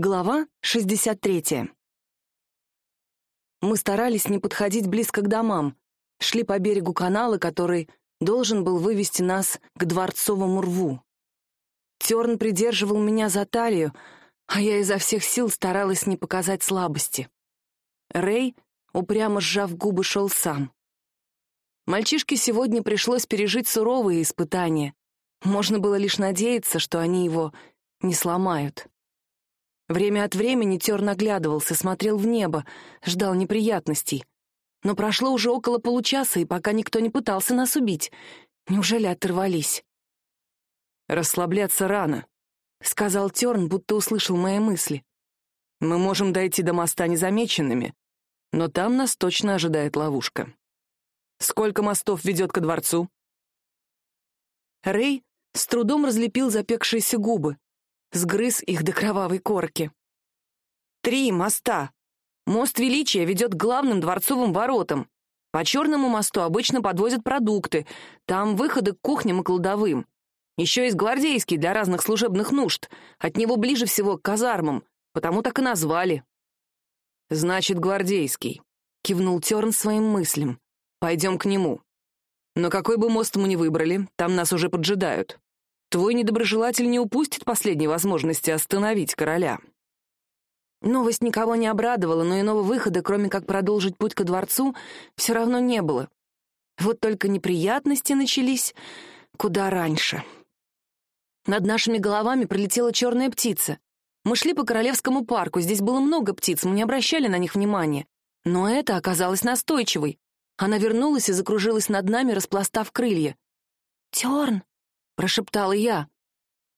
Глава 63. Мы старались не подходить близко к домам, шли по берегу канала, который должен был вывести нас к дворцовому рву. Терн придерживал меня за талию, а я изо всех сил старалась не показать слабости. Рэй, упрямо сжав губы, шел сам. Мальчишке сегодня пришлось пережить суровые испытания. Можно было лишь надеяться, что они его не сломают. Время от времени Тер наглядывался, смотрел в небо, ждал неприятностей. Но прошло уже около получаса, и пока никто не пытался нас убить. Неужели оторвались? «Расслабляться рано», — сказал Терн, будто услышал мои мысли. «Мы можем дойти до моста незамеченными, но там нас точно ожидает ловушка. Сколько мостов ведет ко дворцу?» Рэй с трудом разлепил запекшиеся губы сгрыз их до кровавой корки. Три моста. Мост Величия ведет к главным дворцовым воротам. По Черному мосту обычно подвозят продукты, там выходы к кухням и кладовым. Еще есть гвардейский для разных служебных нужд, от него ближе всего к казармам, потому так и назвали. «Значит, гвардейский», — кивнул Терн своим мыслям. «Пойдем к нему. Но какой бы мост мы ни выбрали, там нас уже поджидают. Твой недоброжелатель не упустит последней возможности остановить короля. Новость никого не обрадовала, но иного выхода, кроме как продолжить путь ко дворцу, все равно не было. Вот только неприятности начались куда раньше. Над нашими головами пролетела черная птица. Мы шли по Королевскому парку, здесь было много птиц, мы не обращали на них внимания. Но это оказалось настойчивой. Она вернулась и закружилась над нами, распластав крылья. «Терн!» Прошептала я.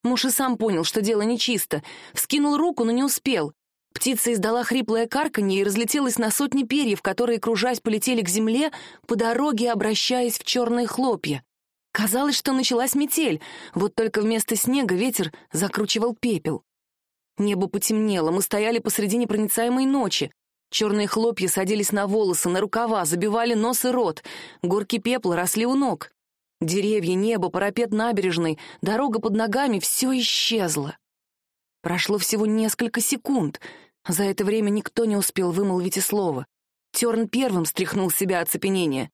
Муж и сам понял, что дело нечисто. Вскинул руку, но не успел. Птица издала хриплое карканье и разлетелась на сотни перьев, которые, кружась, полетели к земле, по дороге обращаясь в черные хлопья. Казалось, что началась метель, вот только вместо снега ветер закручивал пепел. Небо потемнело, мы стояли посреди непроницаемой ночи. Черные хлопья садились на волосы, на рукава, забивали нос и рот. Горки пепла росли у ног. Деревья, небо, парапет набережной, дорога под ногами — все исчезло. Прошло всего несколько секунд. За это время никто не успел вымолвить и слова. Терн первым стряхнул себя оцепенение.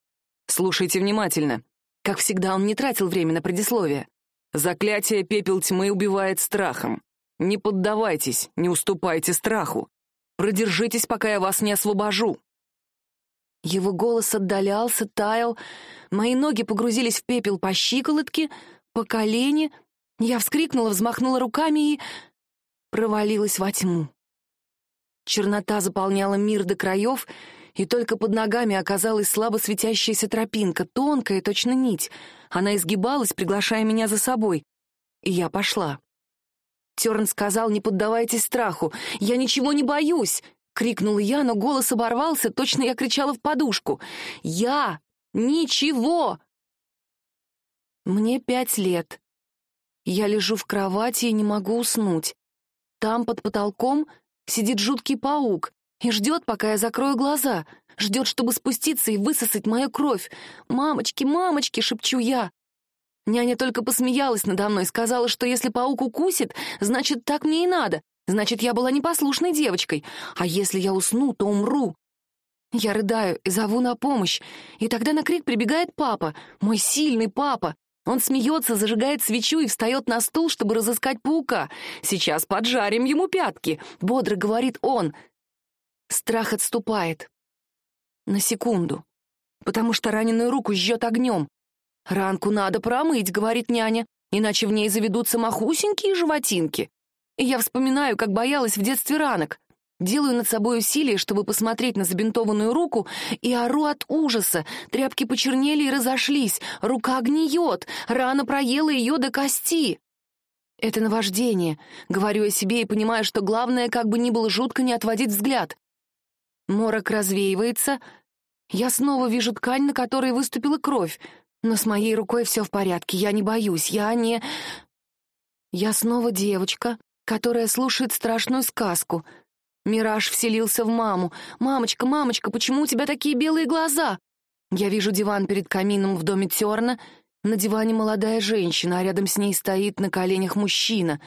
«Слушайте внимательно». Как всегда, он не тратил время на предисловие. «Заклятие пепел тьмы убивает страхом. Не поддавайтесь, не уступайте страху. Продержитесь, пока я вас не освобожу. Его голос отдалялся, таял. Мои ноги погрузились в пепел по щиколотке, по колени. Я вскрикнула, взмахнула руками и... провалилась во тьму. Чернота заполняла мир до краев, и только под ногами оказалась слабо светящаяся тропинка, тонкая, точно нить. Она изгибалась, приглашая меня за собой. И я пошла. Терн сказал, не поддавайтесь страху. Я ничего не боюсь. Крикнула я, но голос оборвался, точно я кричала в подушку. «Я! Ничего!» Мне пять лет. Я лежу в кровати и не могу уснуть. Там, под потолком, сидит жуткий паук и ждет, пока я закрою глаза. Ждет, чтобы спуститься и высосать мою кровь. «Мамочки, мамочки!» — шепчу я. Няня только посмеялась надо мной, сказала, что если паук укусит, значит, так мне и надо. Значит, я была непослушной девочкой. А если я усну, то умру. Я рыдаю и зову на помощь. И тогда на крик прибегает папа, мой сильный папа. Он смеется, зажигает свечу и встает на стул, чтобы разыскать паука. «Сейчас поджарим ему пятки», — бодро говорит он. Страх отступает. На секунду. Потому что раненую руку жжет огнем. «Ранку надо промыть», — говорит няня, «иначе в ней заведутся махусенькие животинки». И я вспоминаю, как боялась в детстве ранок. Делаю над собой усилие, чтобы посмотреть на забинтованную руку, и ору от ужаса. Тряпки почернели и разошлись, рука гниет, рана проела ее до кости. Это наваждение. Говорю о себе и понимаю, что главное, как бы ни было жутко, не отводить взгляд. Морок развеивается. Я снова вижу ткань, на которой выступила кровь. Но с моей рукой все в порядке, я не боюсь, я не... Я снова девочка, которая слушает страшную сказку. Мираж вселился в маму. «Мамочка, мамочка, почему у тебя такие белые глаза?» Я вижу диван перед камином в доме Терна. На диване молодая женщина, а рядом с ней стоит на коленях мужчина.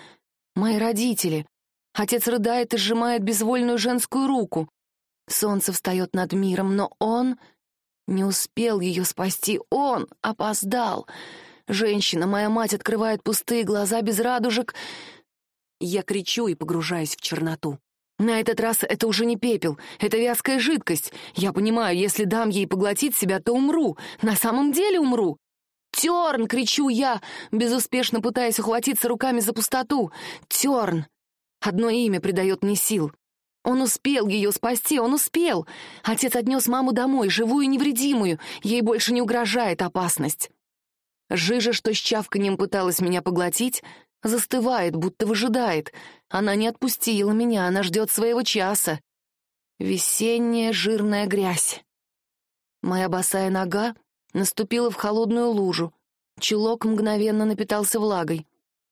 Мои родители. Отец рыдает и сжимает безвольную женскую руку. Солнце встает над миром, но он не успел ее спасти. Он опоздал. Женщина, моя мать, открывает пустые глаза без радужек. Я кричу и погружаюсь в черноту. На этот раз это уже не пепел, это вязкая жидкость. Я понимаю, если дам ей поглотить себя, то умру. На самом деле умру. «Терн!» — кричу я, безуспешно пытаясь ухватиться руками за пустоту. «Терн!» Одно имя придает мне сил. Он успел ее спасти, он успел. Отец отнес маму домой, живую и невредимую. Ей больше не угрожает опасность. Жижа, что с чавканьем пыталась меня поглотить, застывает, будто выжидает. Она не отпустила меня, она ждет своего часа. Весенняя жирная грязь. Моя босая нога наступила в холодную лужу. Чулок мгновенно напитался влагой.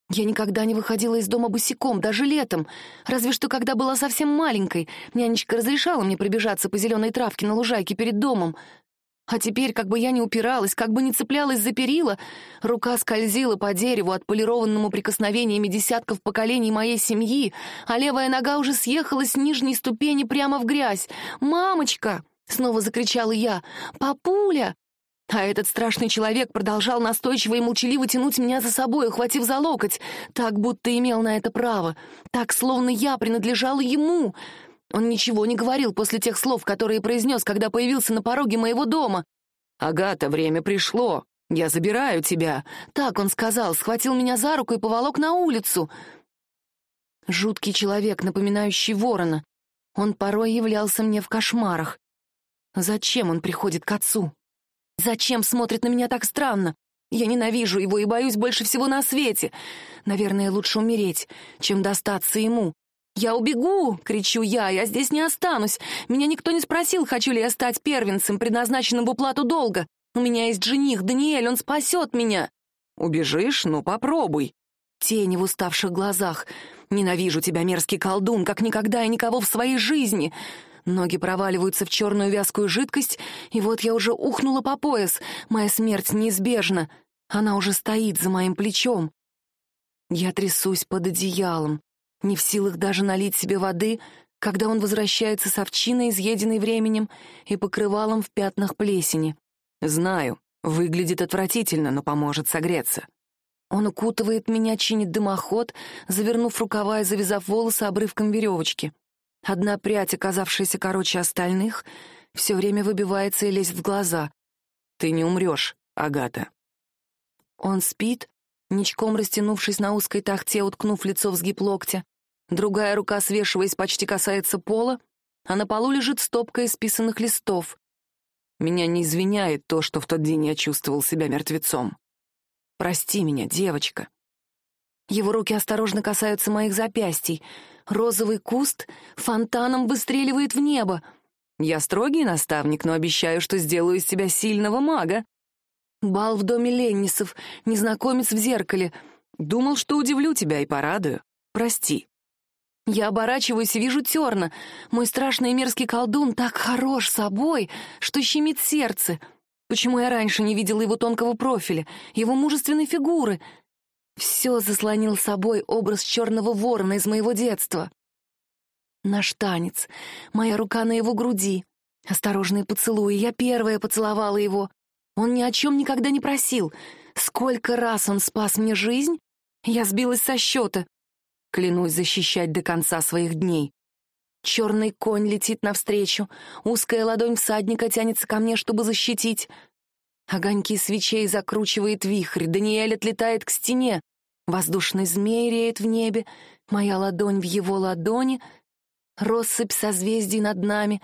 Я никогда не выходила из дома босиком, даже летом. Разве что когда была совсем маленькой. Нянечка разрешала мне пробежаться по зеленой травке на лужайке перед домом. А теперь, как бы я ни упиралась, как бы ни цеплялась за перила, рука скользила по дереву, отполированному прикосновениями десятков поколений моей семьи, а левая нога уже съехала с нижней ступени прямо в грязь. «Мамочка!» — снова закричала я. «Папуля!» А этот страшный человек продолжал настойчиво и молчаливо тянуть меня за собой, ухватив за локоть, так будто имел на это право, так, словно я принадлежала ему. Он ничего не говорил после тех слов, которые произнес, когда появился на пороге моего дома. «Агата, время пришло. Я забираю тебя». Так он сказал, схватил меня за руку и поволок на улицу. Жуткий человек, напоминающий ворона. Он порой являлся мне в кошмарах. Зачем он приходит к отцу? Зачем смотрит на меня так странно? Я ненавижу его и боюсь больше всего на свете. Наверное, лучше умереть, чем достаться ему. «Я убегу!» — кричу я. «Я здесь не останусь. Меня никто не спросил, хочу ли я стать первенцем, предназначенным в уплату долга. У меня есть жених, Даниэль, он спасет меня!» «Убежишь? Ну, попробуй!» Тени в уставших глазах. «Ненавижу тебя, мерзкий колдун, как никогда и никого в своей жизни!» Ноги проваливаются в черную вязкую жидкость, и вот я уже ухнула по пояс. Моя смерть неизбежна. Она уже стоит за моим плечом. Я трясусь под одеялом, не в силах даже налить себе воды, когда он возвращается с овчиной, изъеденной временем, и покрывалом в пятнах плесени. Знаю, выглядит отвратительно, но поможет согреться. Он укутывает меня, чинит дымоход, завернув рукава и завязав волосы обрывком веревочки. Одна прядь, оказавшаяся короче остальных, все время выбивается и лезет в глаза. «Ты не умрешь, Агата». Он спит, ничком растянувшись на узкой тахте, уткнув лицо в сгиб локтя. Другая рука, свешиваясь, почти касается пола, а на полу лежит стопка исписанных листов. Меня не извиняет то, что в тот день я чувствовал себя мертвецом. Прости меня, девочка. Его руки осторожно касаются моих запястий — Розовый куст фонтаном выстреливает в небо. Я строгий наставник, но обещаю, что сделаю из тебя сильного мага. Бал в доме Леннисов, незнакомец в зеркале. Думал, что удивлю тебя и порадую. Прости. Я оборачиваюсь и вижу Терна. Мой страшный и мерзкий колдун так хорош собой, что щемит сердце. Почему я раньше не видела его тонкого профиля, его мужественной фигуры? Все заслонил собой образ черного ворона из моего детства. Наш танец, моя рука на его груди, осторожные поцелуи, я первая поцеловала его. Он ни о чем никогда не просил. Сколько раз он спас мне жизнь, я сбилась со счета. Клянусь защищать до конца своих дней. Черный конь летит навстречу, узкая ладонь всадника тянется ко мне, чтобы защитить. Огоньки свечей закручивает вихрь, Даниэль отлетает к стене. Воздушный змей реет в небе, моя ладонь в его ладони, россыпь созвездий над нами.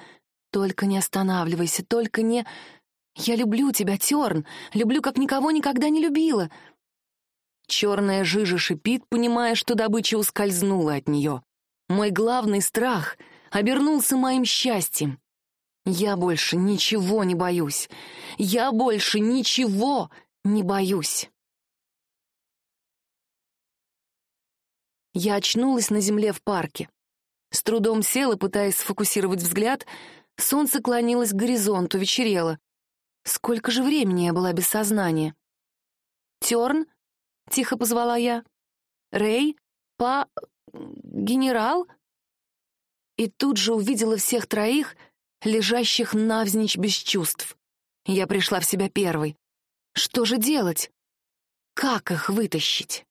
Только не останавливайся, только не... Я люблю тебя, Терн, люблю, как никого никогда не любила. Черная жижа шипит, понимая, что добыча ускользнула от нее. Мой главный страх обернулся моим счастьем. Я больше ничего не боюсь. Я больше ничего не боюсь. Я очнулась на земле в парке. С трудом села, пытаясь сфокусировать взгляд. Солнце клонилось к горизонту, вечерело. Сколько же времени я была без сознания? «Терн?» — тихо позвала я. «Рэй? Па... генерал?» И тут же увидела всех троих, лежащих навзничь без чувств. Я пришла в себя первой. Что же делать? Как их вытащить?